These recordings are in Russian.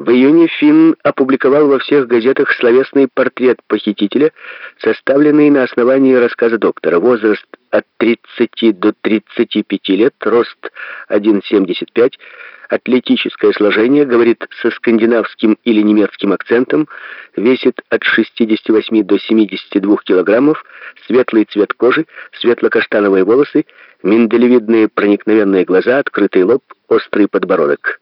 В июне Финн опубликовал во всех газетах словесный портрет похитителя, составленный на основании рассказа доктора. Возраст от 30 до 35 лет, рост 1,75, атлетическое сложение, говорит со скандинавским или немецким акцентом, весит от 68 до 72 килограммов, светлый цвет кожи, светло-каштановые волосы, миндалевидные проникновенные глаза, открытый лоб, острый подбородок.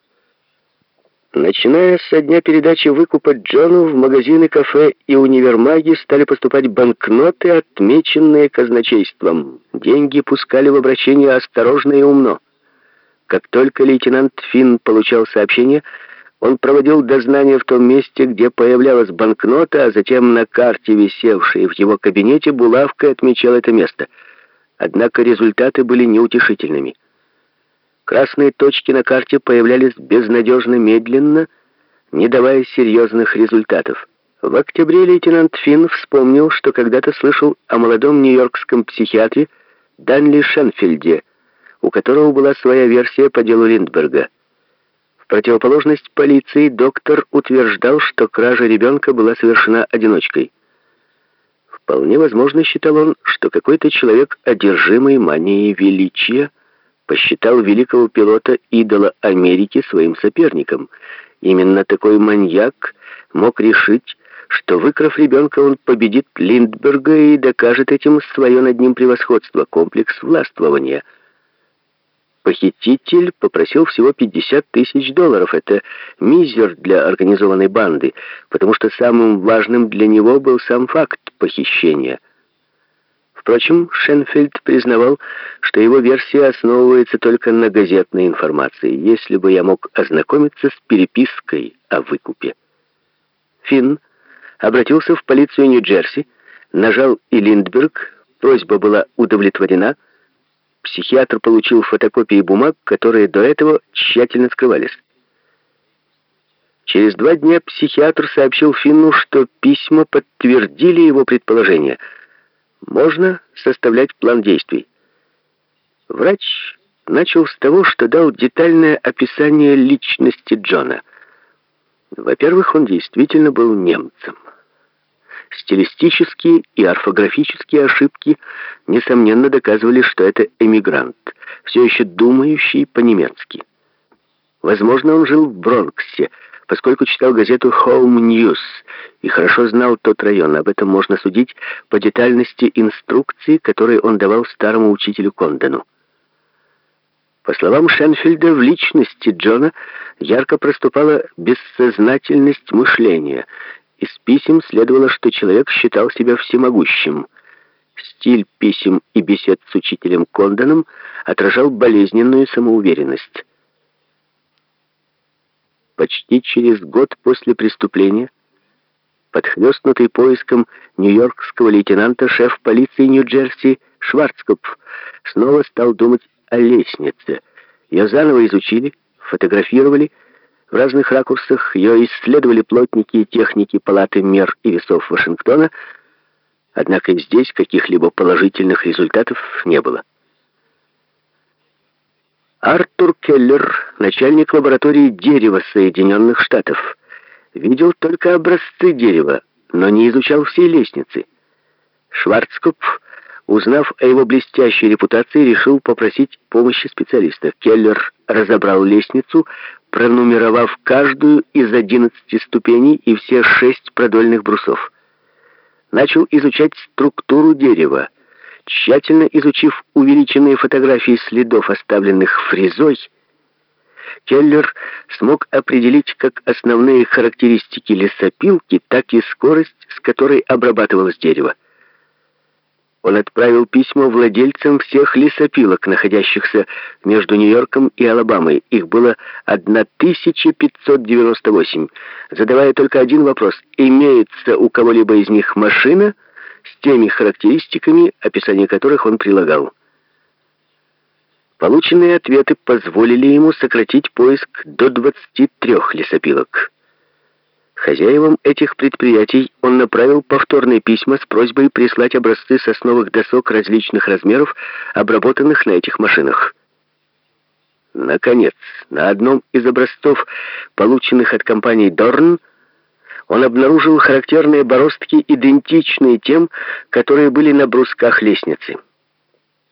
Начиная со дня передачи выкупа Джону в магазины, кафе и универмаги стали поступать банкноты, отмеченные казначейством. Деньги пускали в обращение осторожно и умно. Как только лейтенант Финн получал сообщение, он проводил дознание в том месте, где появлялась банкнота, а затем на карте, висевшей в его кабинете, булавкой отмечал это место. Однако результаты были неутешительными. Красные точки на карте появлялись безнадежно медленно, не давая серьезных результатов. В октябре лейтенант Финн вспомнил, что когда-то слышал о молодом нью-йоркском психиатре Данли Шенфельде, у которого была своя версия по делу Линдберга. В противоположность полиции доктор утверждал, что кража ребенка была совершена одиночкой. Вполне возможно, считал он, что какой-то человек, одержимый манией величия, посчитал великого пилота идола Америки своим соперником. Именно такой маньяк мог решить, что, выкрав ребенка, он победит Линдберга и докажет этим свое над ним превосходство, комплекс властвования — Похититель попросил всего 50 тысяч долларов. Это мизер для организованной банды, потому что самым важным для него был сам факт похищения. Впрочем, Шенфельд признавал, что его версия основывается только на газетной информации, если бы я мог ознакомиться с перепиской о выкупе. Финн обратился в полицию Нью-Джерси, нажал и Линдберг, просьба была удовлетворена, психиатр получил фотокопии бумаг, которые до этого тщательно скрывались. Через два дня психиатр сообщил Финну, что письма подтвердили его предположение. Можно составлять план действий. Врач начал с того, что дал детальное описание личности Джона. Во-первых, он действительно был немцем. Стилистические и орфографические ошибки, несомненно, доказывали, что это эмигрант, все еще думающий по-немецки. Возможно, он жил в Бронксе, поскольку читал газету Home News и хорошо знал тот район. Об этом можно судить по детальности инструкции, которые он давал старому учителю Кондону. По словам Шенфельда, в личности Джона ярко проступала бессознательность мышления, из писем следовало, что человек считал себя всемогущим. Стиль писем и бесед с учителем Кондоном отражал болезненную самоуверенность. Почти через год после преступления, подхлестнутый поиском нью-йоркского лейтенанта, шеф полиции Нью-Джерси Шварцкопф снова стал думать о лестнице. Ее заново изучили, фотографировали, в разных ракурсах ее исследовали плотники и техники Палаты мер и весов Вашингтона, однако здесь каких-либо положительных результатов не было. Артур Келлер, начальник лаборатории дерева Соединенных Штатов, видел только образцы дерева, но не изучал всей лестницы. Шварцкопф Узнав о его блестящей репутации, решил попросить помощи специалиста. Келлер разобрал лестницу, пронумеровав каждую из 11 ступеней и все шесть продольных брусов. Начал изучать структуру дерева. Тщательно изучив увеличенные фотографии следов, оставленных фрезой, Келлер смог определить как основные характеристики лесопилки, так и скорость, с которой обрабатывалось дерево. Он отправил письма владельцам всех лесопилок, находящихся между Нью-Йорком и Алабамой. Их было 1598, задавая только один вопрос. Имеется у кого-либо из них машина с теми характеристиками, описание которых он прилагал? Полученные ответы позволили ему сократить поиск до 23 лесопилок. Хозяевам этих предприятий он направил повторные письма с просьбой прислать образцы сосновых досок различных размеров, обработанных на этих машинах. Наконец, на одном из образцов, полученных от компании Дорн, он обнаружил характерные бороздки, идентичные тем, которые были на брусках лестницы.